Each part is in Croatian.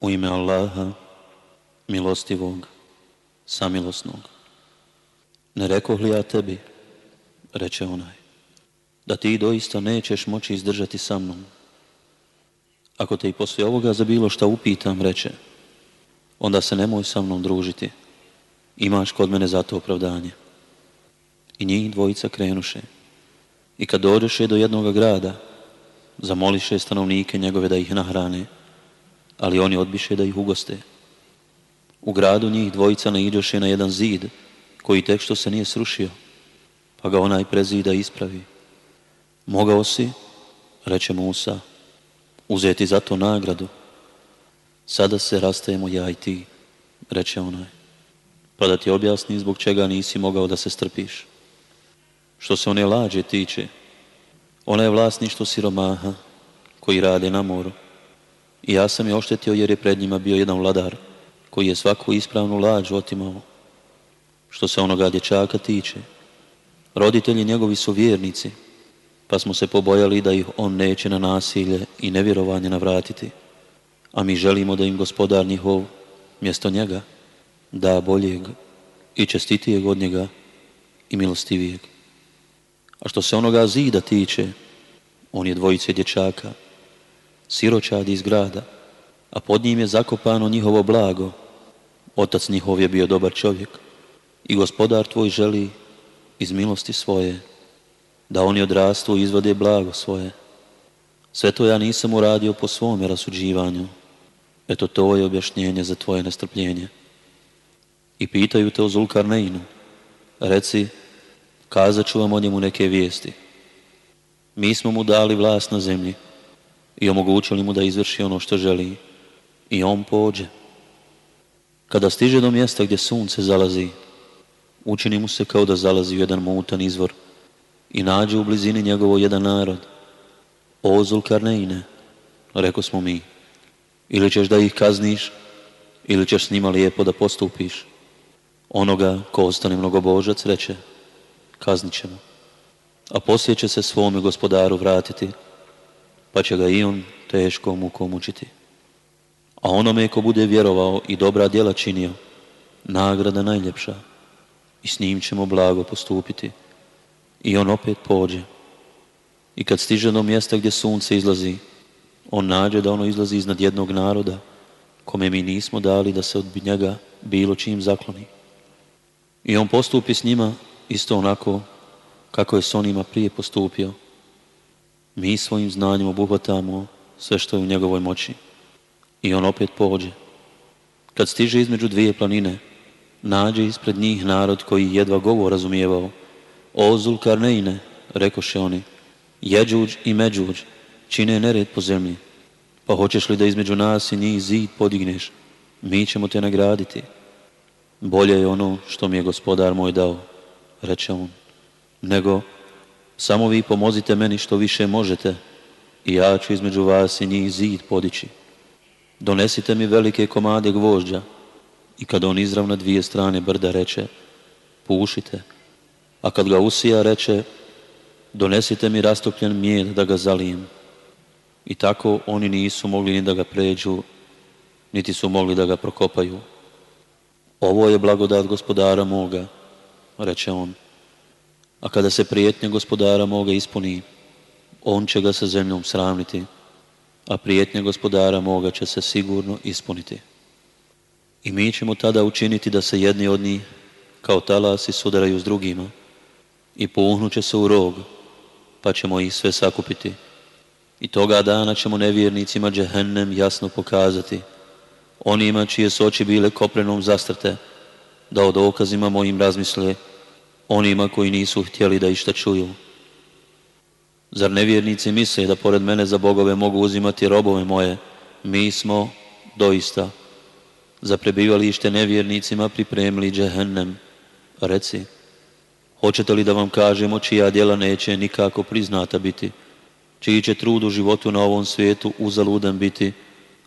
U ime Allaha, milostivog, samilosnog. Ne rekoh li ja tebi, reče onaj, da ti doista nećeš moći izdržati sa mnom. Ako te i poslije ovoga za bilo šta upitam, reče, onda se nemoj sa mnom družiti. Imaš kod mene za to opravdanje. I njih dvojica krenuše. I kad dođeše do jednoga grada, zamoliše stanovnike njegove da ih nahrane, ali oni odbiše da ih ugoste. U gradu njih dvojica naiđoše na jedan zid, koji tek što se nije srušio, pa ga onaj prezida ispravi. Mogao si, reče Musa, uzeti za to nagradu. Sada se rastajemo ja i ti, reče onaj. Pa da ti objasni zbog čega nisi mogao da se strpiš. Što se one lađe tiče, ona je vlasništvo siromaha koji rade na moru. I ja sam je oštetio jer je pred njima bio jedan vladar koji je svaku ispravnu lađu otimao. Što se onoga dječaka tiče, roditelji njegovi su vjernici, pa smo se pobojali da ih on neće na nasilje i nevjerovanje navratiti. A mi želimo da im gospodar njihov mjesto njega da boljeg i čestitijeg od njega i milostivijeg. A što se onoga zida tiče, on je dvojice dječaka, siročadi iz grada, a pod njim je zakopano njihovo blago. Otac njihov je bio dobar čovjek i gospodar tvoj želi iz milosti svoje da oni odrastu i izvode blago svoje. Sve to ja nisam uradio po svome rasuđivanju. Eto to je objašnjenje za tvoje nestrpljenje. I pitaju te o Zulkarneinu. Reci, kazat ću vam o njemu neke vijesti. Mi smo mu dali vlast na zemlji i omogućili mu da izvrši ono što želi. I on pođe. Kada stiže do mjesta gdje sunce zalazi, učini mu se kao da zalazi u jedan mutan izvor i nađe u blizini njegovo jedan narod. O Zulkarneine, reko smo mi, ili ćeš da ih kazniš, ili ćeš s njima lijepo da postupiš. Onoga ko ostane mnogobožac reče, kaznit ćemo. A poslije će se svome gospodaru vratiti, pa će ga i on teško mukom mučiti. A onome ko bude vjerovao i dobra djela činio, nagrada najljepša i s njim ćemo blago postupiti. I on opet pođe. I kad stiže do mjesta gdje sunce izlazi, on nađe da ono izlazi iznad jednog naroda, kome mi nismo dali da se od njega bilo čim zakloni. I on postupi s njima isto onako kako je s onima prije postupio. Mi svojim znanjem obuhvatamo sve što je u njegovoj moći. I on opet pođe. Kad stiže između dvije planine, nađe ispred njih narod koji jedva govor razumijevao. O Zulkarneine, rekoše oni, Jeđuđ i Međuđ čine nered po zemlji. Pa hoćeš li da između nas i njih zid podigneš? Mi ćemo te nagraditi. Bolje je ono što mi je gospodar moj dao, reče on, nego samo vi pomozite meni što više možete i ja ću između vas i njih zid podići. Donesite mi velike komade gvožđa i kad on izravno dvije strane brda reče, pušite, a kad ga usija reče, donesite mi rastopljen mijed da ga zalijem. I tako oni nisu mogli ni da ga pređu, niti su mogli da ga prokopaju. Ovo je blagodat gospodara moga, reče on. A kada se prijetnja gospodara moga ispuni, on će ga sa zemljom sravniti, a prijetnja gospodara moga će se sigurno ispuniti. I mi ćemo tada učiniti da se jedni od njih kao talasi sudaraju s drugima i puhnuće se u rog, pa ćemo ih sve sakupiti. I toga dana ćemo nevjernicima džehennem jasno pokazati, onima čije su oči bile koprenom zastrte, da o dokazima mojim razmisle, onima koji nisu htjeli da išta čuju. Zar nevjernici misle da pored mene za bogove mogu uzimati robove moje? Mi smo doista za prebivalište nevjernicima pripremili džehennem. Reci, hoćete li da vam kažemo čija djela neće nikako priznata biti, čiji će trud u životu na ovom svijetu uzaludan biti,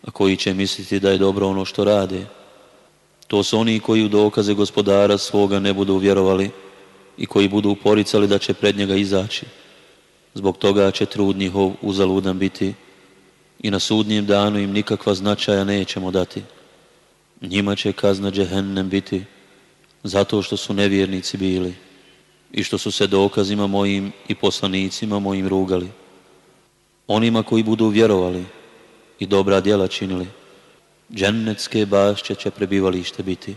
a koji će misliti da je dobro ono što rade? To su oni koji u dokaze gospodara svoga ne budu vjerovali i koji budu poricali da će pred njega izaći. Zbog toga će trud njihov uzaludan biti i na sudnjem danu im nikakva značaja nećemo dati. Njima će kazna džehennem biti zato što su nevjernici bili i što su se dokazima mojim i poslanicima mojim rugali. Onima koji budu vjerovali i dobra djela činili, džennetske bašće će prebivalište biti.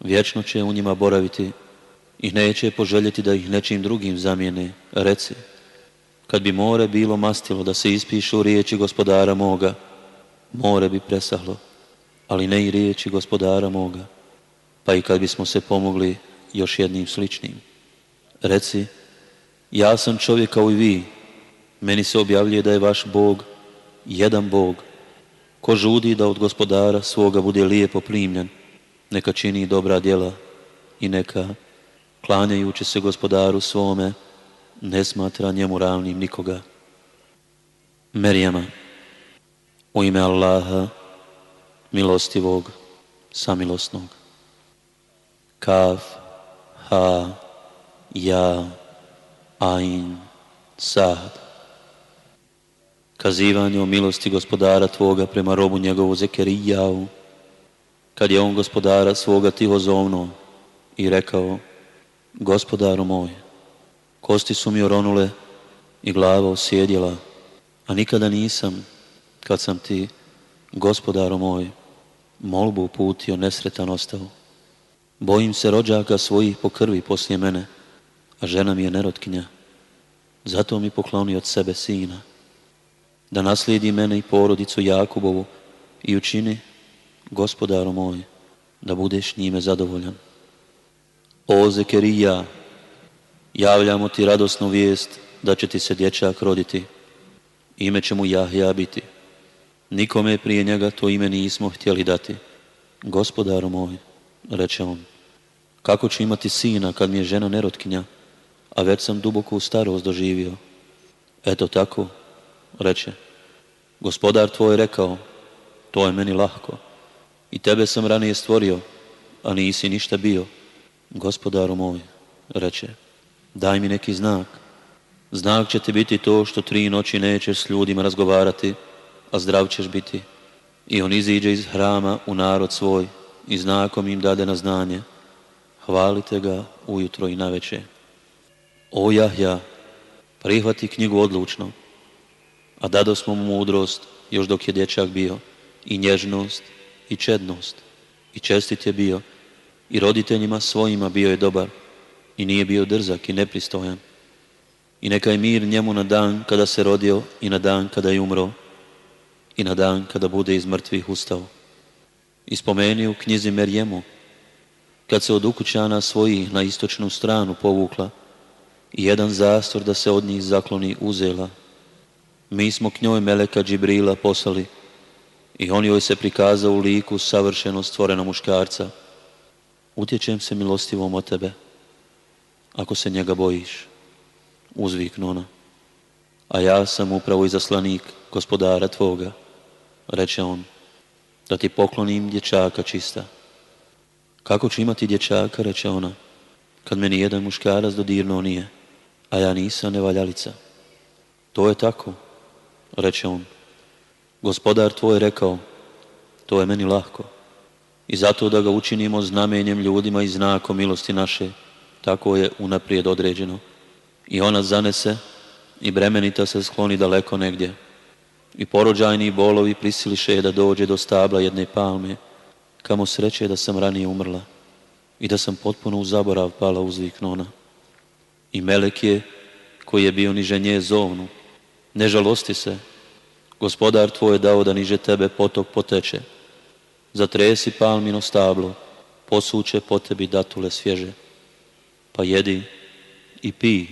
Vječno će u njima boraviti i neće poželjeti da ih nečim drugim zamijene. Reci, kad bi more bilo mastilo da se ispišu riječi gospodara moga, more bi presahlo, ali ne i riječi gospodara moga. Pa i kad bismo se pomogli još jednim sličnim. Reci, ja sam čovjek kao i vi, meni se objavljuje da je vaš Bog jedan Bog. Ko žudi da od gospodara svoga bude lijepo primljen, neka čini dobra djela i neka, klanjajući se gospodaru svome, ne smatra njemu ravnim nikoga. Merijama, u ime Allaha, milostivog, samilosnog. Kaf, ha, ja, ain, sad. Kazivanje o milosti gospodara Tvoga prema robu njegovu Zekerijavu, kad je on gospodara svoga tiho zovno i rekao, gospodaru moj, kosti su mi oronule i glava osjedjela, a nikada nisam, kad sam ti, gospodaru moj, molbu uputio nesretan ostao. Bojim se rođaka svojih po krvi poslije mene, a žena mi je nerotkinja. Zato mi pokloni od sebe sina, da naslijedi mene i porodicu Jakubovu i učini, gospodaru moj, da budeš njime zadovoljan. O Zekerija, javljamo ti radosnu vijest da će ti se dječak roditi. Ime će mu Jahja biti. Nikome prije njega to ime nismo htjeli dati. Gospodaru moj, reče on, kako ću imati sina kad mi je žena nerotkinja, a već sam duboku starost doživio. Eto tako, reče, gospodar tvoj rekao, to je meni lahko. I tebe sam ranije stvorio, a nisi ništa bio. Gospodaru moj, reče, daj mi neki znak. Znak će ti biti to što tri noći nećeš s ljudima razgovarati, a zdrav ćeš biti. I on iziđe iz hrama u narod svoj i znakom im dade na znanje. Hvalite ga ujutro i naveče. O Jahja, prihvati knjigu odlučno, a dado smo mu mudrost još dok je dječak bio, i nježnost, i čednost, i čestit je bio, i roditeljima svojima bio je dobar, i nije bio drzak i nepristojan. I neka je mir njemu na dan kada se rodio i na dan kada je umro, i na dan kada bude iz mrtvih ustao. I spomeni u knjizi Merjemu, kad se od ukućana svojih na istočnu stranu povukla i jedan zastor da se od njih zakloni uzela. Mi smo k njoj Meleka Džibrila poslali i on joj se prikazao u liku savršeno stvorena muškarca. Utječem se milostivom od tebe, ako se njega bojiš, uzviknu ona. A ja sam upravo izaslanik gospodara tvoga, reče on, da ti poklonim dječaka čista. Kako ću imati dječaka, reče ona, kad meni jedan muškarac dodirnuo nije, a ja nisam nevaljalica. To je tako, reče on. Gospodar tvoj rekao, to je meni lahko. I zato da ga učinimo znamenjem ljudima i znakom milosti naše, tako je unaprijed određeno. I ona zanese i bremenita se skloni daleko negdje. I porođajni bolovi prisiliše je da dođe do stabla jedne palme, kamo sreće da sam ranije umrla i da sam potpuno u zaborav pala uzviknu ona. I melek je, koji je bio niže nje zovnu, ne žalosti se, gospodar tvoj je dao da niže tebe potok poteče. Zatresi palmino stablo, posuće po tebi datule svježe. Pa jedi i pi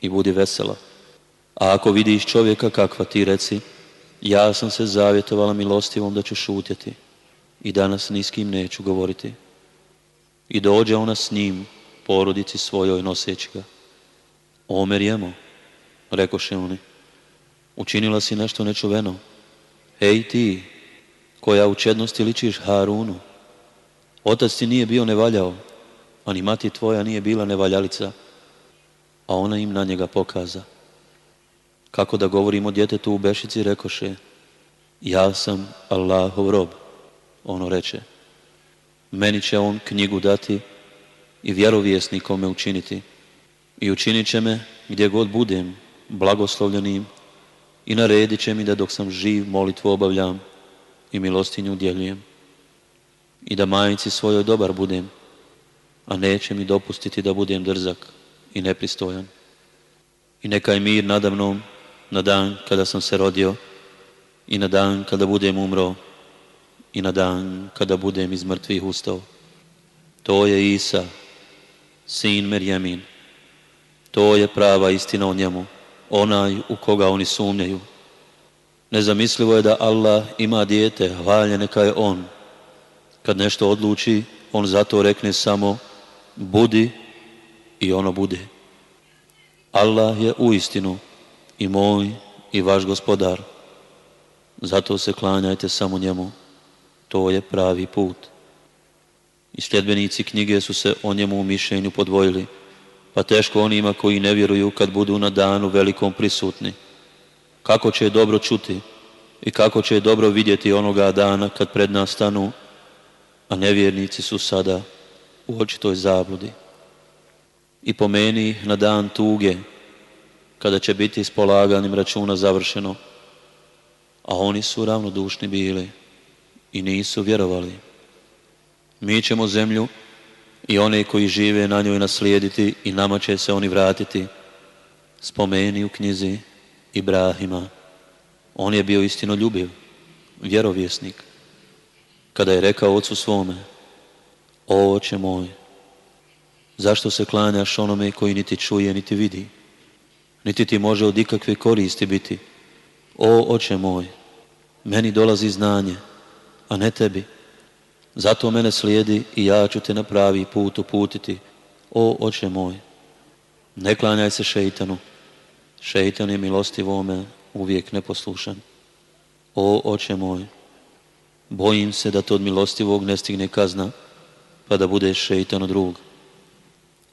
i budi vesela. A ako vidiš čovjeka kakva ti reci, ja sam se zavjetovala milostivom da ću šutjeti i danas ni s kim neću govoriti. I dođe ona s njim, porodici svojoj noseći ga. O Merijemo, rekoše oni, učinila si nešto nečuveno. Hej ti, koja u čednosti ličiš Harunu, otac ti nije bio nevaljao, a ni mati tvoja nije bila nevaljalica, a ona im na njega pokaza. Kako da govorimo djetetu u Bešici, rekoše, ja sam Allahov rob. Ono reče, meni će on knjigu dati i vjerovjesnikom me učiniti i učinit će me gdje god budem blagoslovljenim i naredit će mi da dok sam živ molitvu obavljam i milostinju udjeljujem i da majici svojoj dobar budem, a neće mi dopustiti da budem drzak i nepristojan. I neka je mir nadamnom na dan kada sam se rodio i na dan kada budem umro i na dan kada budem iz mrtvih ustao. To je Isa, sin Merjemin. To je prava istina o njemu, onaj u koga oni sumnjaju. Nezamislivo je da Allah ima dijete, hvalje neka je on. Kad nešto odluči, on zato rekne samo budi i ono bude. Allah je u istinu i moj i vaš gospodar. Zato se klanjajte samo njemu. To je pravi put. I sljedbenici knjige su se o njemu u mišljenju podvojili, pa teško onima koji ne vjeruju kad budu na danu velikom prisutni. Kako će je dobro čuti i kako će je dobro vidjeti onoga dana kad pred nas stanu, a nevjernici su sada u očitoj zabludi. I pomeni na dan tuge, kada će biti s polaganim računa završeno, a oni su ravnodušni bili i nisu vjerovali. Mi ćemo zemlju i one koji žive na njoj naslijediti i nama će se oni vratiti. Spomeni u knjizi Ibrahima. On je bio istino ljubiv, vjerovjesnik. Kada je rekao ocu svome, o oče moj, zašto se klanjaš onome koji niti čuje, niti vidi, niti ti može od ikakve koristi biti. O oče moj, meni dolazi znanje, a ne tebi. Zato mene slijedi i ja ću te na pravi put uputiti. O oče moj, ne klanjaj se šeitanu. Šeitan je milostivome uvijek neposlušan. O oče moj, bojim se da to od milostivog ne stigne kazna, pa da budeš šeitano drug.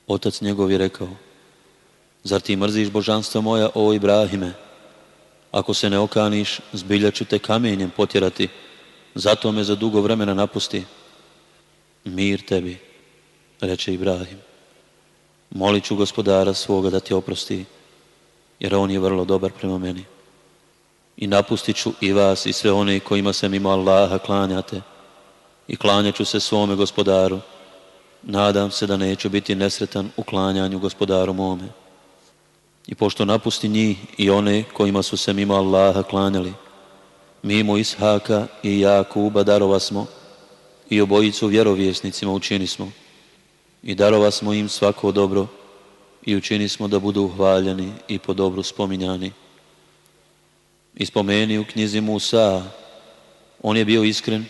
Otac njegov je rekao, zar ti mrziš božanstva moja, o Ibrahime? Ako se ne okaniš, zbilja ću te kamenjem potjerati, zato me za dugo vremena napusti. Mir tebi, reče Ibrahim. Molit ću gospodara svoga da ti oprosti, jer on je vrlo dobar prema meni. I napustit ću i vas i sve one kojima se mimo Allaha klanjate i klanjat ću se svome gospodaru. Nadam se da neću biti nesretan u klanjanju gospodaru mome. I pošto napusti njih i one kojima su se mimo Allaha klanjali, mimo Ishaka i Jakuba darova smo i obojicu vjerovjesnicima učini smo i darova smo im svako dobro i učini smo da budu hvaljeni i po dobru spominjani. I spomeni u knjizi Musa, on je bio iskren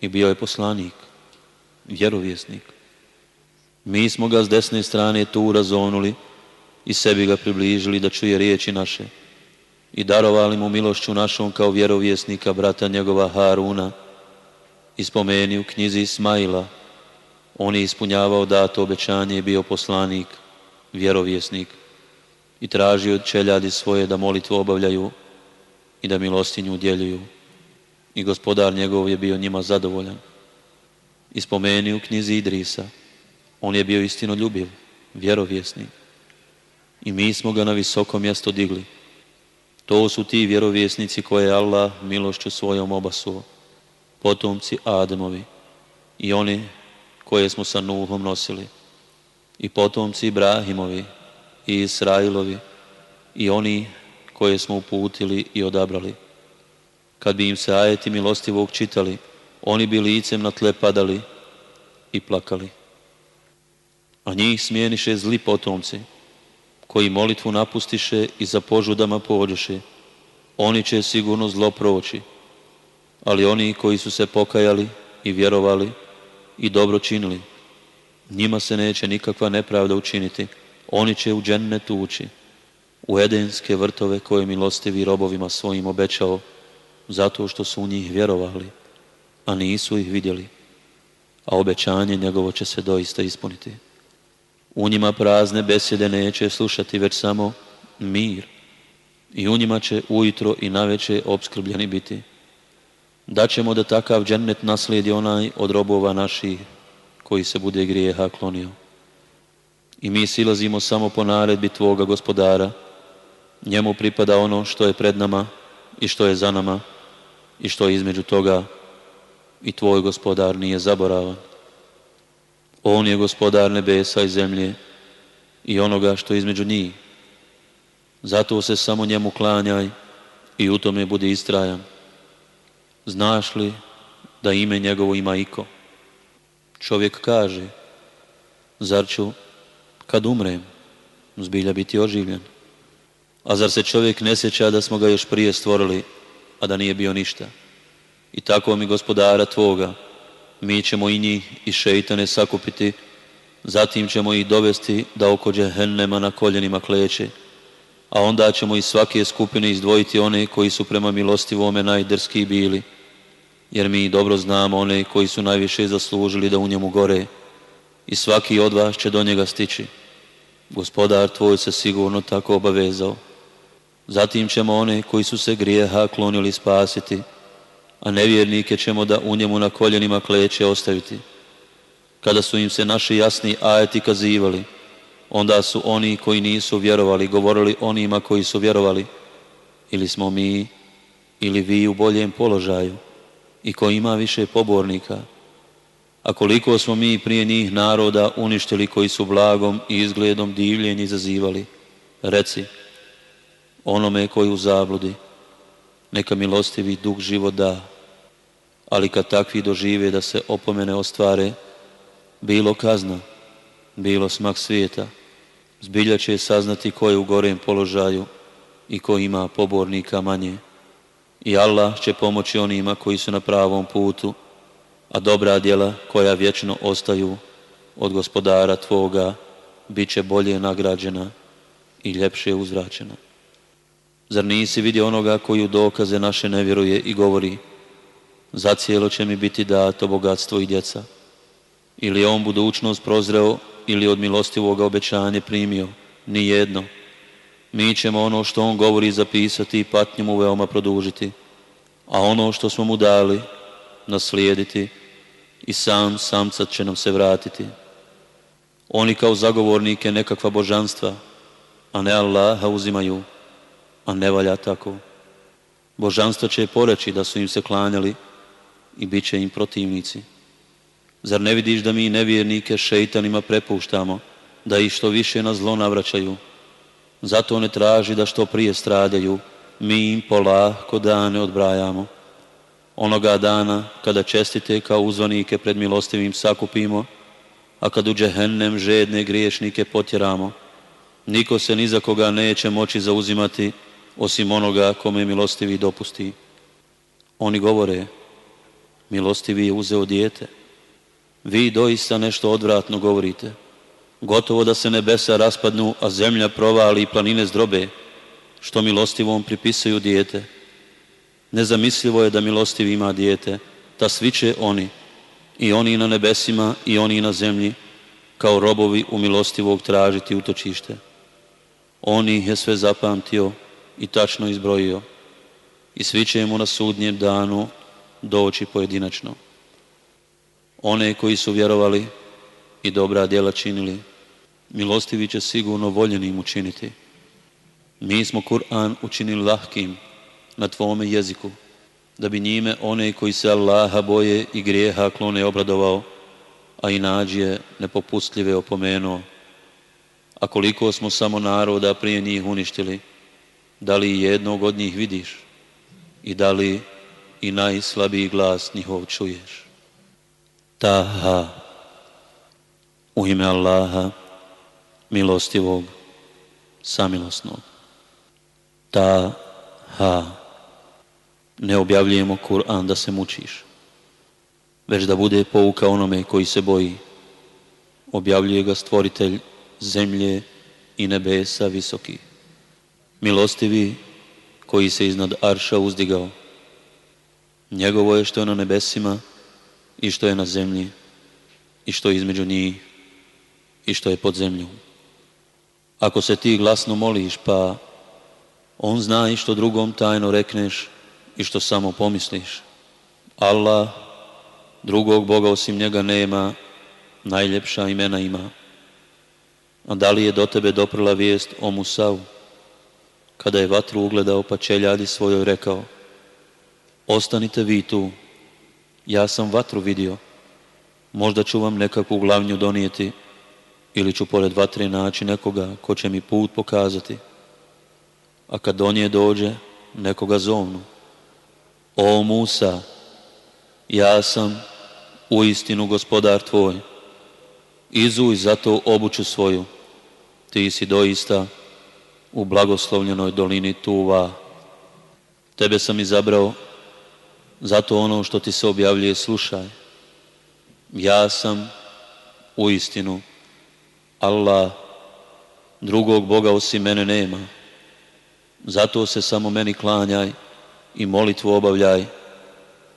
i bio je poslanik, vjerovjesnik. Mi smo ga s desne strane tu razonuli i sebi ga približili da čuje riječi naše i darovali mu milošću našom kao vjerovjesnika brata njegova Haruna i spomeni u knjizi Ismaila on je ispunjavao dato obećanje i bio poslanik, vjerovjesnik i tražio od čeljadi svoje da molitvu obavljaju i da milostinju udjeljuju. I gospodar njegov je bio njima zadovoljan. I spomeni u knjizi Idrisa, on je bio istino ljubiv, vjerovjesnik. I mi smo ga na visoko mjesto digli. To su ti vjerovjesnici koje je Allah milošću svojom obasuo, potomci Ademovi i oni koje smo sa Nuhom nosili, i potomci Ibrahimovi i Israilovi i oni koje smo uputili i odabrali. Kad bi im se ajeti milostivog čitali, oni bi licem na tle padali i plakali. A njih smijeniše zli potomci, koji molitvu napustiše i za požudama pođeše. Oni će sigurno zlo proći, ali oni koji su se pokajali i vjerovali i dobro činili, njima se neće nikakva nepravda učiniti. Oni će u džennetu ući, u edenske vrtove koje milostivi robovima svojim obećao, zato što su u njih vjerovali, a nisu ih vidjeli, a obećanje njegovo će se doista ispuniti. U njima prazne besjede neće slušati, već samo mir. I u njima će ujutro i naveče obskrbljeni biti. da ćemo da takav džennet naslijedi onaj od robova naših koji se bude grijeha klonio. I mi silazimo samo po naredbi Tvoga gospodara, njemu pripada ono što je pred nama i što je za nama i što je između toga i Tvoj gospodar nije zaboravan. On je gospodar nebesa i zemlje i onoga što je između njih. Zato se samo njemu klanjaj i u tome budi istrajan. Znaš li da ime njegovo ima iko? Čovjek kaže, zar ću kad umrem zbilja biti oživljen? A zar se čovjek ne sjeća da smo ga još prije stvorili, a da nije bio ništa? I tako mi gospodara Tvoga, mi ćemo i njih i šeitane sakupiti, zatim ćemo ih dovesti da oko džehennema na koljenima kleće, a onda ćemo iz svake skupine izdvojiti one koji su prema milostivome najdrskiji bili, jer mi dobro znamo one koji su najviše zaslužili da u njemu gore i svaki od vas će do njega stići. Gospodar tvoj se sigurno tako obavezao. Zatim ćemo one koji su se grijeha klonili spasiti, a nevjernike ćemo da u njemu na koljenima kleće ostaviti. Kada su im se naši jasni ajeti kazivali, onda su oni koji nisu vjerovali govorili onima koji su vjerovali, ili smo mi, ili vi u boljem položaju, i ko ima više pobornika. A koliko smo mi prije njih naroda uništili koji su blagom i izgledom divljenje izazivali, reci, onome koji u zabludi, neka milostivi duh život da, ali kad takvi dožive da se opomene ostvare, bilo kazna, bilo smak svijeta, zbilja će saznati ko je u gorem položaju i ko ima pobornika manje. I Allah će pomoći onima koji su na pravom putu, a dobra djela koja vječno ostaju od gospodara Tvoga bit će bolje nagrađena i ljepše uzvraćena. Zar nisi vidio onoga koji u dokaze naše ne vjeruje i govori zacijelo će mi biti dato bogatstvo i djeca? Ili je on budućnost prozreo ili od milostivoga obećanje primio? Ni jedno. Mi ćemo ono što on govori zapisati i patnju mu veoma produžiti, a ono što smo mu dali naslijediti i sam samcat će nam se vratiti. Oni kao zagovornike nekakva božanstva, a ne Allaha uzimaju, a ne valja tako. Božanstva će poreći da su im se klanjali i bit će im protivnici. Zar ne vidiš da mi nevjernike šeitanima prepuštamo, da ih što više na zlo navraćaju? Zato ne traži da što prije stradaju, mi im polako dane odbrajamo. Onoga dana kada čestite kao uzvanike pred milostivim sakupimo, a kad u džehennem žedne griješnike potjeramo, niko se ni za koga neće moći zauzimati osim onoga kome milostivi dopusti. Oni govore, milostivi je uzeo dijete. Vi doista nešto odvratno govorite. Gotovo da se nebesa raspadnu, a zemlja provali i planine zdrobe, što milostivom pripisuju dijete. Nezamislivo je da milostivi ima dijete, ta svi će oni, i oni na nebesima i oni na zemlji, kao robovi u milostivog tražiti utočište. On ih je sve zapamtio i tačno izbrojio i svi će mu na sudnjem danu doći pojedinačno. One koji su vjerovali i dobra djela činili, milostivi će sigurno voljenim učiniti. Mi smo Kur'an učinili lahkim na tvome jeziku, da bi njime one koji se Allaha boje i grijeha klone obradovao, a i nađe nepopustljive opomenuo. A koliko smo samo naroda prije njih uništili, da li jednog od njih vidiš i da li i najslabiji glas njihov čuješ. Taha, u ime Allaha, milostivog, samilosnog. Taha, ne objavljujemo Kur'an da se mučiš, već da bude pouka onome koji se boji. Objavljuje ga stvoritelj zemlje i nebesa visoki. Milostivi koji se iznad Arša uzdigao, Njegovo je što je na nebesima i što je na zemlji i što je između njih i što je pod zemljom. Ako se ti glasno moliš, pa on zna i što drugom tajno rekneš i što samo pomisliš. Allah, drugog Boga osim njega nema, najljepša imena ima. A da li je do tebe doprla vijest o Musavu? Kada je vatru ugledao pa čeljadi svojoj rekao, ostanite vi tu, ja sam vatru vidio, možda ću vam nekakvu glavnju donijeti ili ću pored vatre naći nekoga ko će mi put pokazati. A kad do nje dođe, nekoga zovnu. O Musa, ja sam u istinu gospodar tvoj. Izuj zato obuću svoju. Ti si doista u blagoslovljenoj dolini Tuva. Tebe sam izabrao, zato ono što ti se objavljuje slušaj. Ja sam u istinu Allah, drugog Boga osim mene nema. Zato se samo meni klanjaj i molitvu obavljaj,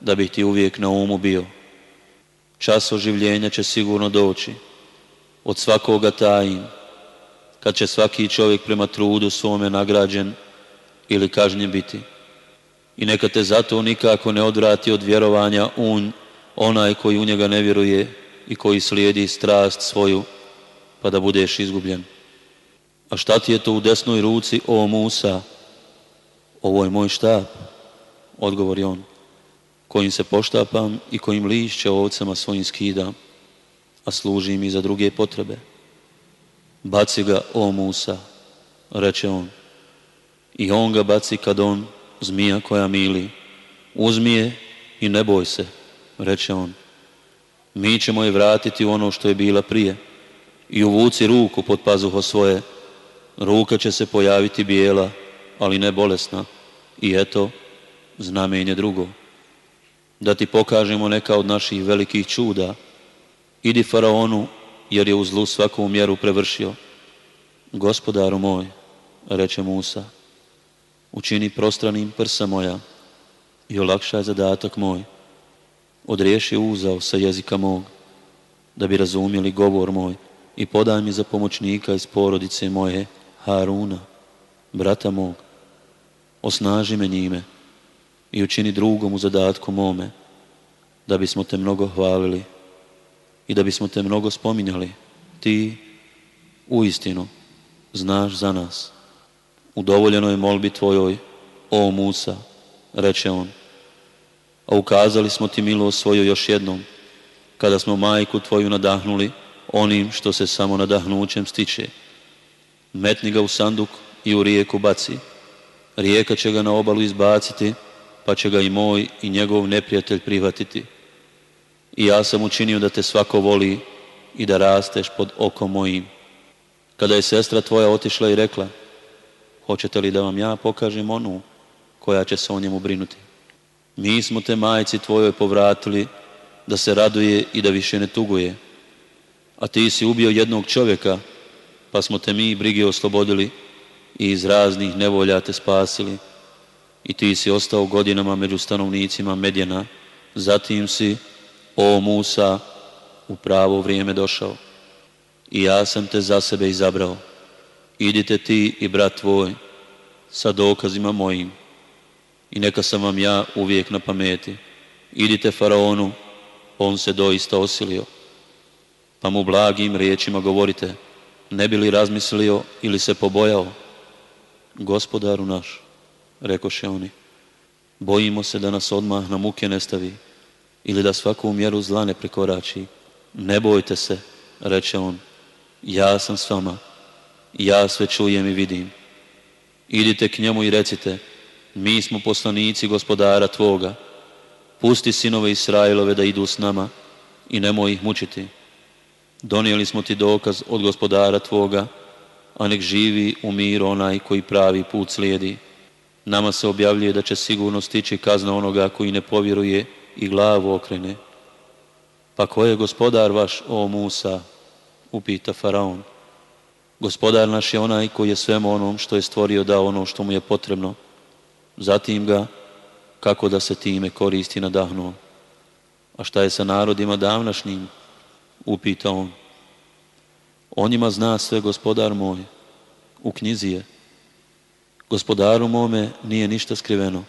da bih ti uvijek na umu bio. Čas oživljenja će sigurno doći. Od svakoga tajim, kad će svaki čovjek prema trudu svome nagrađen ili kažnjen biti. I neka te zato nikako ne odvrati od vjerovanja un, onaj koji u njega ne vjeruje i koji slijedi strast svoju, pa da budeš izgubljen. A šta ti je to u desnoj ruci, o Musa? Ovo je moj štab, odgovori on, kojim se poštapam i kojim lišće ovcama svojim skidam, a služi mi za druge potrebe. Baci ga, o Musa, reče on. I on ga baci kad on, zmija koja mili. Uzmi je i ne boj se, reče on. Mi ćemo je vratiti u ono što je bila prije i uvuci ruku pod pazuho svoje. Ruka će se pojaviti bijela, ali ne bolesna. I eto, znamenje drugo. Da ti pokažemo neka od naših velikih čuda. Idi faraonu, jer je u zlu svaku mjeru prevršio. Gospodaru moj, reče Musa, učini prostranim prsa moja i olakšaj zadatak moj. Odriješi uzao sa jezika mog, da bi razumjeli govor moj i podaj mi za pomoćnika iz porodice moje, Haruna, brata mog. Osnaži me njime i učini drugom u zadatku mome, da bismo te mnogo hvalili i da bismo te mnogo spominjali. Ti, u istinu, znaš za nas. U dovoljenoj molbi tvojoj, o Musa, reče on, a ukazali smo ti milost svoju još jednom, kada smo majku tvoju nadahnuli onim što se samo nadahnućem stiče. Metni ga u sanduk i u rijeku baci. Rijeka će ga na obalu izbaciti, pa će ga i moj i njegov neprijatelj prihvatiti. I ja sam učinio da te svako voli i da rasteš pod okom mojim. Kada je sestra tvoja otišla i rekla, hoćete li da vam ja pokažem onu koja će se o njemu brinuti? Mi smo te majci tvojoj povratili da se raduje i da više ne tuguje a ti si ubio jednog čovjeka, pa smo te mi brige oslobodili i iz raznih nevolja te spasili. I ti si ostao godinama među stanovnicima Medjena, zatim si, o Musa, u pravo vrijeme došao. I ja sam te za sebe izabrao. Idite ti i brat tvoj sa dokazima mojim. I neka sam vam ja uvijek na pameti. Idite faraonu, on se doista osilio pa mu blagim riječima govorite, ne bi li razmislio ili se pobojao? Gospodaru naš, rekoše oni, bojimo se da nas odmah na muke ne stavi ili da svaku mjeru zla ne prekorači. Ne bojte se, reče on, ja sam s vama, ja sve čujem i vidim. Idite k njemu i recite, mi smo poslanici gospodara Tvoga, pusti sinove Israilove da idu s nama i nemoj ih mučiti. Donijeli smo ti dokaz od gospodara Tvoga, a nek živi u miru onaj koji pravi put slijedi. Nama se objavljuje da će sigurno stići kazna onoga koji ne povjeruje i glavu okrene. Pa ko je gospodar vaš, o Musa? upita Faraon. Gospodar naš je onaj koji je svemu onom što je stvorio dao ono što mu je potrebno. Zatim ga, kako da se time koristi nadahnuo. A šta je sa narodima davnašnjim? upita on. O njima zna sve gospodar moj, u knjizi je. Gospodaru mome nije ništa skriveno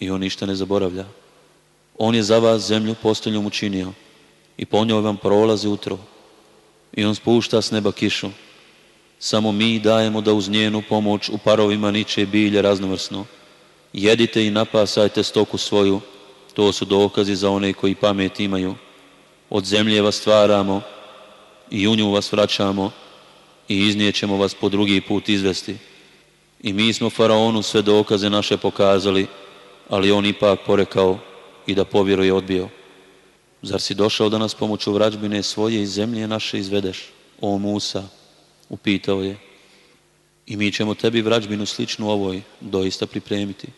i on ništa ne zaboravlja. On je za vas zemlju postoljom učinio i po njoj vam prolazi utro i on spušta s neba kišu. Samo mi dajemo da uz njenu pomoć u parovima niče bilje raznovrsno. Jedite i napasajte stoku svoju, to su dokazi za one koji pamet imaju. Od zemlje vas stvaramo i u nju vas vraćamo i iznijećemo vas po drugi put izvesti. I mi smo faraonu sve dokaze naše pokazali, ali on ipak porekao i da povjeruje odbio. Zar si došao da nas pomoću vrađbine svoje iz zemlje naše izvedeš? O Musa, upitao je. I mi ćemo tebi vrađbinu sličnu ovoj doista pripremiti.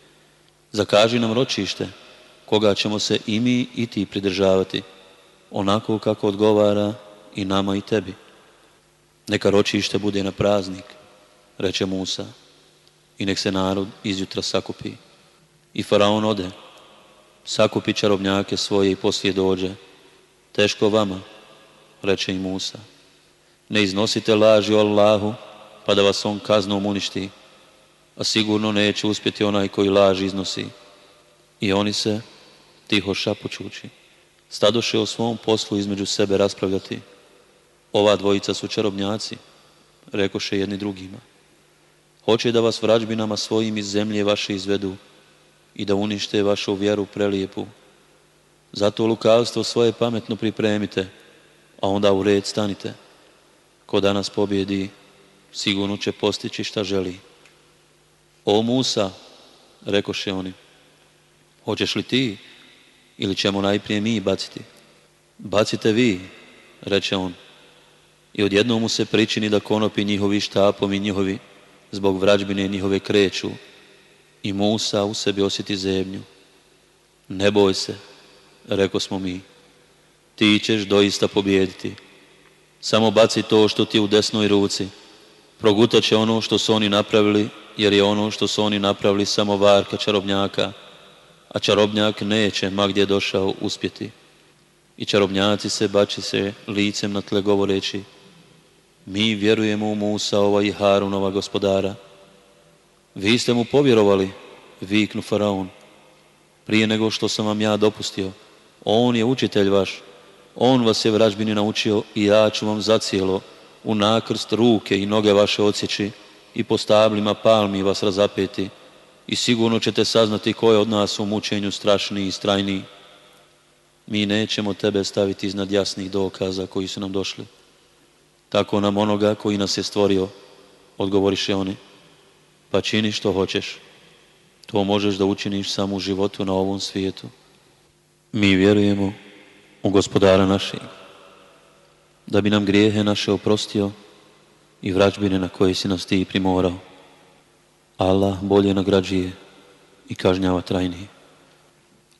Zakaži nam ročište, koga ćemo se i mi i ti pridržavati, onako kako odgovara i nama i tebi. Neka ročište bude na praznik, reče Musa, i nek se narod izjutra sakupi. I faraon ode, sakupi čarobnjake svoje i poslije dođe. Teško vama, reče i Musa. Ne iznosite laži o Allahu, pa da vas on kaznom uništi, a sigurno neće uspjeti onaj koji laž iznosi. I oni se, tiho šapućući, stadoše o svom poslu između sebe raspravljati. Ova dvojica su čarobnjaci, rekoše jedni drugima. Hoće da vas vrađbinama svojim iz zemlje vaše izvedu i da unište vašu vjeru prelijepu. Zato lukavstvo svoje pametno pripremite, a onda u red stanite. Ko danas pobjedi, sigurno će postići šta želi. O Musa, rekoše oni, hoćeš li ti ili ćemo najprije mi baciti? Bacite vi, reče on. I odjednom mu se pričini da konopi njihovi štapom i njihovi zbog vrađbine njihove kreću i Musa u sebi osjeti zemlju. Ne boj se, reko smo mi, ti ćeš doista pobijediti. Samo baci to što ti je u desnoj ruci. Progutat će ono što su oni napravili, jer je ono što su oni napravili samo varka čarobnjaka, a čarobnjak neće, ma gdje došao, uspjeti. I čarobnjaci se bači se licem na tle govoreći, mi vjerujemo u Musa, ova i Harunova gospodara. Vi ste mu povjerovali, viknu Faraon, prije nego što sam vam ja dopustio. On je učitelj vaš, on vas je vražbini naučio i ja ću vam zacijelo u nakrst ruke i noge vaše odsjeći i po stablima palmi vas razapeti i sigurno ćete saznati ko je od nas u mučenju strašniji i strajniji. Mi nećemo tebe staviti iznad jasnih dokaza koji su nam došli. Tako nam onoga koji nas je stvorio, odgovoriše oni, pa čini što hoćeš. To možeš da učiniš samo u životu na ovom svijetu. Mi vjerujemo u gospodara našeg, da bi nam grijehe naše oprostio i vraćbine na koje si nas ti primorao. Allah bolje nagrađuje i kažnjava trajnije.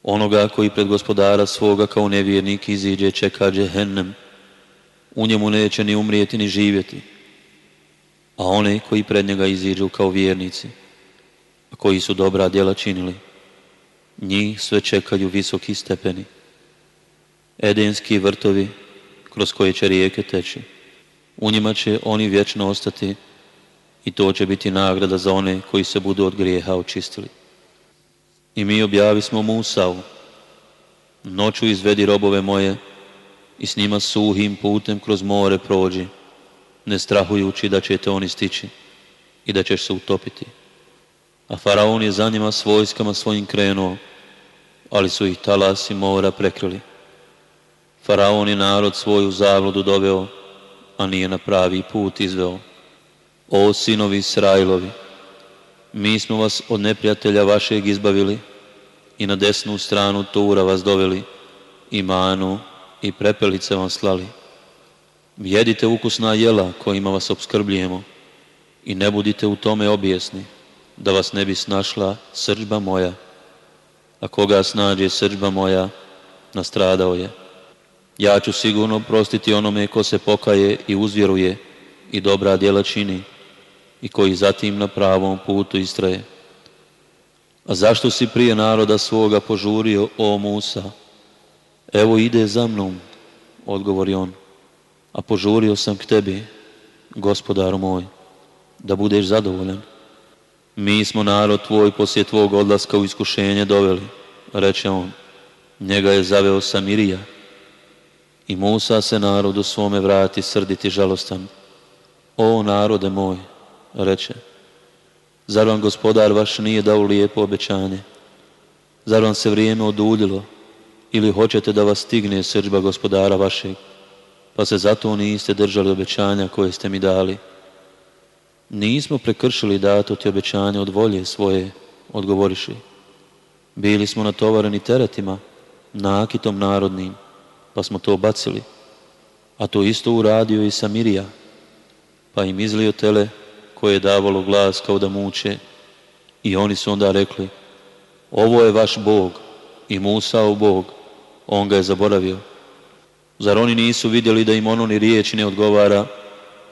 Onoga koji pred gospodara svoga kao nevjernik iziđe čeka džehennem, u njemu neće ni umrijeti ni živjeti. A one koji pred njega iziđu kao vjernici, a koji su dobra djela činili, njih sve čekaju visoki stepeni. Edenski vrtovi kroz koje će rijeke teći. U njima će oni vječno ostati i to će biti nagrada za one koji se budu od grijeha očistili. I mi objavi smo Musavu, noću izvedi robove moje i s njima suhim putem kroz more prođi, ne strahujući da će te oni stići i da ćeš se utopiti. A Faraon je za njima s vojskama svojim krenuo, ali su ih talasi mora prekrili. Faraon je narod svoju zavlodu doveo, a nije na pravi put izveo. O sinovi Israilovi, mi smo vas od neprijatelja vašeg izbavili i na desnu stranu Tura vas doveli, imanu i prepelice vam slali. Jedite ukusna jela kojima vas obskrbljujemo i ne budite u tome obijesni, da vas ne bi snašla srđba moja. A koga snađe srđba moja, nastradao je. Ja ću sigurno prostiti onome ko se pokaje i uzvjeruje i dobra djela čini i koji zatim na pravom putu istraje. A zašto si prije naroda svoga požurio, o Musa? Evo ide za mnom, odgovori on, a požurio sam k tebi, gospodaru moj, da budeš zadovoljan. Mi smo narod tvoj poslije tvog odlaska u iskušenje doveli, reče on. Njega je zaveo Samirija. I Musa se narodu svome vrati srditi žalostan. O narode moj, reče, zar vam gospodar vaš nije dao lijepo obećanje? Zar vam se vrijeme oduljilo ili hoćete da vas stigne srđba gospodara vašeg, pa se zato niste držali obećanja koje ste mi dali? Nismo prekršili dato ti obećanje od volje svoje, odgovoriši. Bili smo natovareni teretima, nakitom narodnim, pa smo to bacili. A to isto uradio i Samirija, pa im izlio tele koje je davalo glas kao da muče. I oni su onda rekli, ovo je vaš Bog i Musao Bog, on ga je zaboravio. Zar oni nisu vidjeli da im ono ni riječi ne odgovara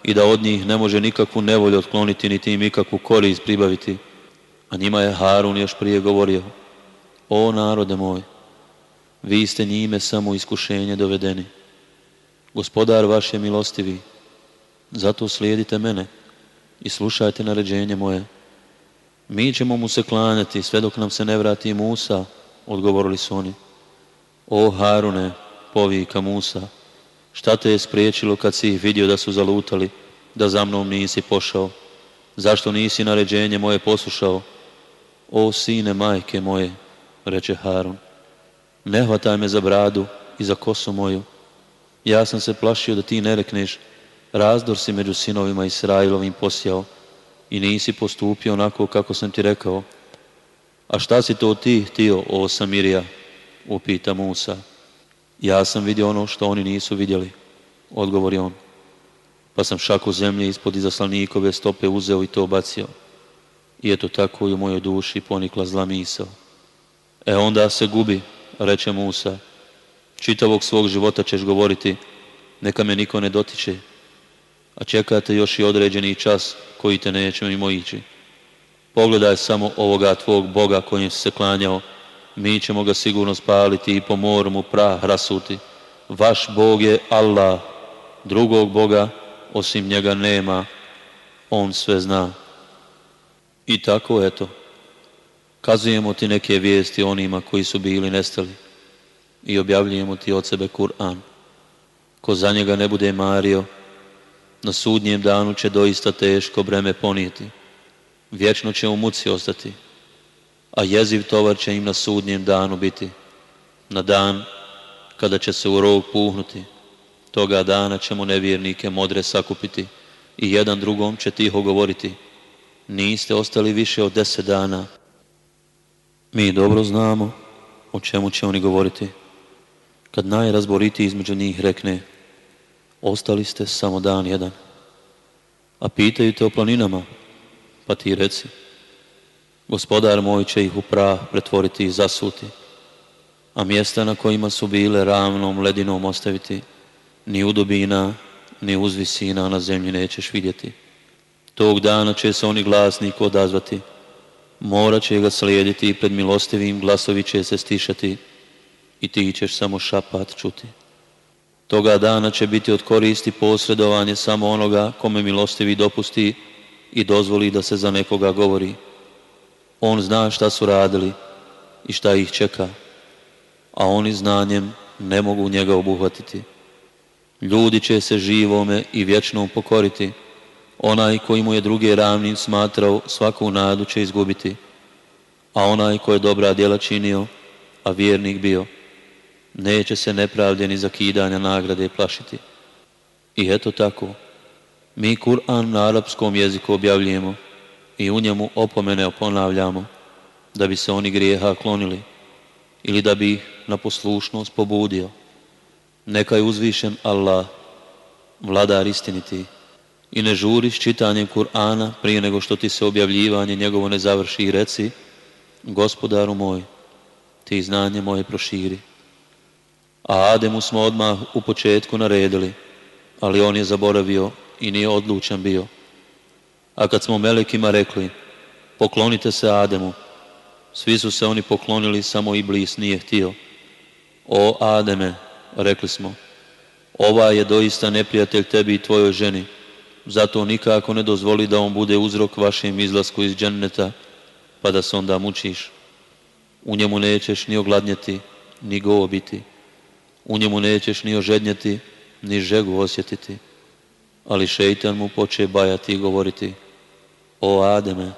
i da od njih ne može nikakvu nevolju otkloniti niti im ikakvu korist pribaviti? A njima je Harun još prije govorio, o narode moj, vi ste njime samo iskušenje dovedeni. Gospodar vaš je milostivi, zato slijedite mene i slušajte naređenje moje. Mi ćemo mu se klanjati sve dok nam se ne vrati Musa, odgovorili su oni. O Harune, povika Musa, šta te je spriječilo kad si ih vidio da su zalutali, da za mnom nisi pošao? Zašto nisi naređenje moje poslušao? O sine majke moje, reče Harun, ne hvataj me za bradu i za kosu moju. Ja sam se plašio da ti ne rekneš, razdor si među sinovima Israilovim posjao i nisi postupio onako kako sam ti rekao. A šta si to ti htio, o Samirija? Upita Musa. Ja sam vidio ono što oni nisu vidjeli, odgovori on. Pa sam šaku zemlje ispod izaslanikove stope uzeo i to bacio. I eto tako i u mojoj duši ponikla zla misao. E onda se gubi, reče Musa. Čitavog svog života ćeš govoriti, neka me niko ne dotiče, a čekate još i određeni čas koji te neće mimo ići. Pogledaj samo ovoga tvog Boga kojim se klanjao, mi ćemo ga sigurno spaliti i po moru mu prah rasuti. Vaš Bog je Allah, drugog Boga osim njega nema, on sve zna. I tako eto, kazujemo ti neke vijesti onima koji su bili nestali i objavljujemo ti od sebe Kur'an. Ko za njega ne bude mario, na sudnjem danu će doista teško breme ponijeti. Vječno će u muci ostati, a jeziv tovar će im na sudnjem danu biti. Na dan kada će se u rog puhnuti, toga dana ćemo nevjernike modre sakupiti i jedan drugom će tiho govoriti. Niste ostali više od deset dana. Mi dobro znamo o čemu će oni govoriti. Kad najrazboriti između njih rekne, ostali ste samo dan jedan. A pitaju te o planinama, pa ti reci, gospodar moj će ih u prah pretvoriti i zasuti, a mjesta na kojima su bile ravnom ledinom ostaviti, ni udobina, ni uzvisina na zemlji nećeš vidjeti. Tog dana će se oni glasnik odazvati, mora će ga slijediti i pred milostivim glasovi će se stišati i ti ćeš samo šapat čuti. Toga dana će biti od koristi posredovanje samo onoga kome milostivi dopusti i dozvoli da se za nekoga govori. On zna šta su radili i šta ih čeka, a oni znanjem ne mogu njega obuhvatiti. Ljudi će se živome i vječnom pokoriti. Onaj koji mu je druge ravnim smatrao svaku nadu će izgubiti, a onaj koji je dobra djela činio, a vjernik bio, neće se nepravde ni zakidanja nagrade plašiti. I eto tako, mi Kur'an na arapskom jeziku objavljujemo i u njemu opomene oponavljamo da bi se oni grijeha klonili ili da bi ih na poslušnost pobudio. Neka je uzvišen Allah, vladar istiniti, i ne žuri s čitanjem Kur'ana prije nego što ti se objavljivanje njegovo ne završi i reci, gospodaru moj, ti znanje moje proširi. A Ademu smo odmah u početku naredili, ali on je zaboravio i nije odlučan bio. A kad smo melekima rekli, poklonite se Ademu, svi su se oni poklonili, samo Iblis nije htio. O Ademe, rekli smo, ova je doista neprijatelj tebi i tvojoj ženi, zato nikako ne dozvoli da on bude uzrok vašem izlasku iz dženneta, pa da se onda mučiš. U njemu nećeš ni ogladnjeti, ni go biti. U njemu nećeš ni ožednjeti, ni žegu osjetiti. Ali šeitan mu poče bajati i govoriti, o Ademe,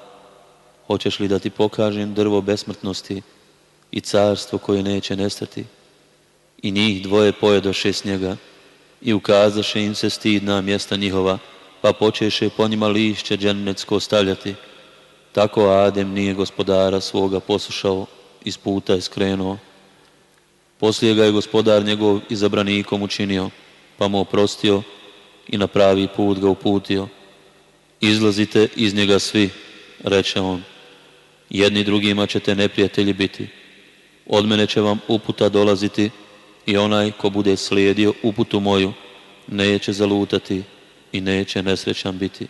hoćeš li da ti pokažem drvo besmrtnosti i carstvo koje neće nestati? I njih dvoje pojedoše s njega i ukazaše im se stidna mjesta njihova, pa počeše po njima lišće džennecko stavljati. Tako Adem nije gospodara svoga poslušao, iz puta je skrenuo. Poslije ga je gospodar njegov izabranikom učinio, pa mu oprostio i na pravi put ga uputio. Izlazite iz njega svi, reče on. Jedni drugima ćete neprijatelji biti. Od mene će vam uputa dolaziti i onaj ko bude slijedio uputu moju, neće zalutati i neće nesrećan biti.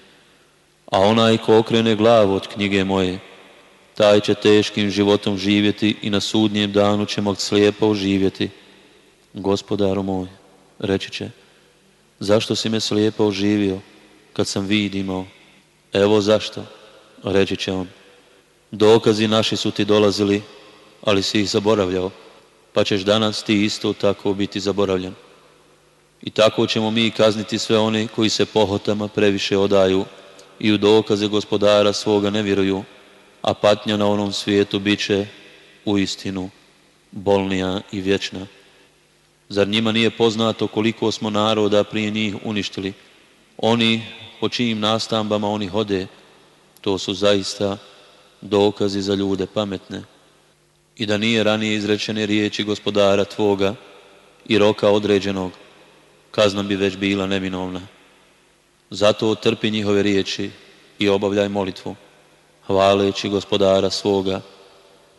A onaj ko okrene glavu od knjige moje, taj će teškim životom živjeti i na sudnjem danu će moći slijepo oživjeti. Gospodaru moj, reći će, zašto si me slijepo oživio kad sam vid imao? Evo zašto, reći će on. Dokazi naši su ti dolazili, ali si ih zaboravljao, pa ćeš danas ti isto tako biti zaboravljen. I tako ćemo mi kazniti sve one koji se pohotama previše odaju i u dokaze gospodara svoga ne vjeruju, a patnja na onom svijetu bit će u istinu bolnija i vječna. Zar njima nije poznato koliko smo naroda prije njih uništili? Oni po čijim nastambama oni hode, to su zaista dokazi za ljude pametne. I da nije ranije izrečene riječi gospodara Tvoga i roka određenog, kazna bi već bila neminovna. Zato trpi njihove riječi i obavljaj molitvu, hvaleći gospodara svoga,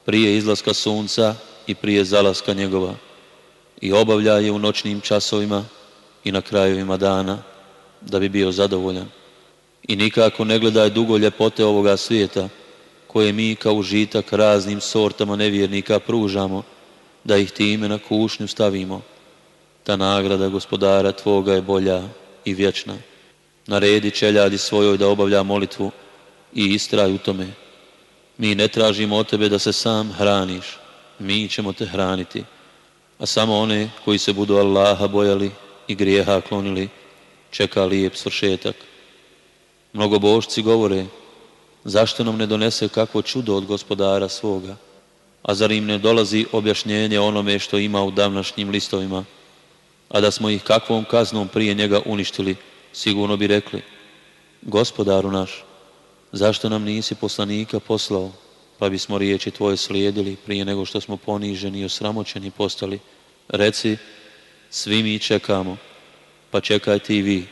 prije izlaska sunca i prije zalaska njegova i obavljaj je u noćnim časovima i na krajevima dana, da bi bio zadovoljan. I nikako ne gledaj dugo ljepote ovoga svijeta, koje mi kao užitak raznim sortama nevjernika pružamo, da ih time na kušnju stavimo. Ta nagrada gospodara Tvoga je bolja i vječna. Naredi čeljadi svojoj da obavlja molitvu i istraj u tome. Mi ne tražimo od Tebe da se sam hraniš, mi ćemo Te hraniti, a samo one koji se budu Allaha bojali i grijeha klonili, čeka lijep svršetak. Mnogobošci govore, zašto nam ne donese kakvo čudo od gospodara svoga, a zar im ne dolazi objašnjenje onome što ima u davnašnjim listovima, a da smo ih kakvom kaznom prije njega uništili, sigurno bi rekli, gospodaru naš, zašto nam nisi poslanika poslao, pa bismo riječi tvoje slijedili prije nego što smo poniženi i osramoćeni postali. Reci, svi mi čekamo, pa čekajte i vi,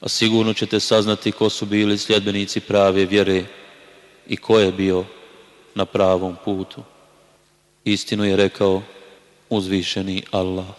a sigurno ćete saznati ko su bili sljedbenici prave vjere i ko je bio na pravom putu. Istinu je rekao uzvišeni Allah.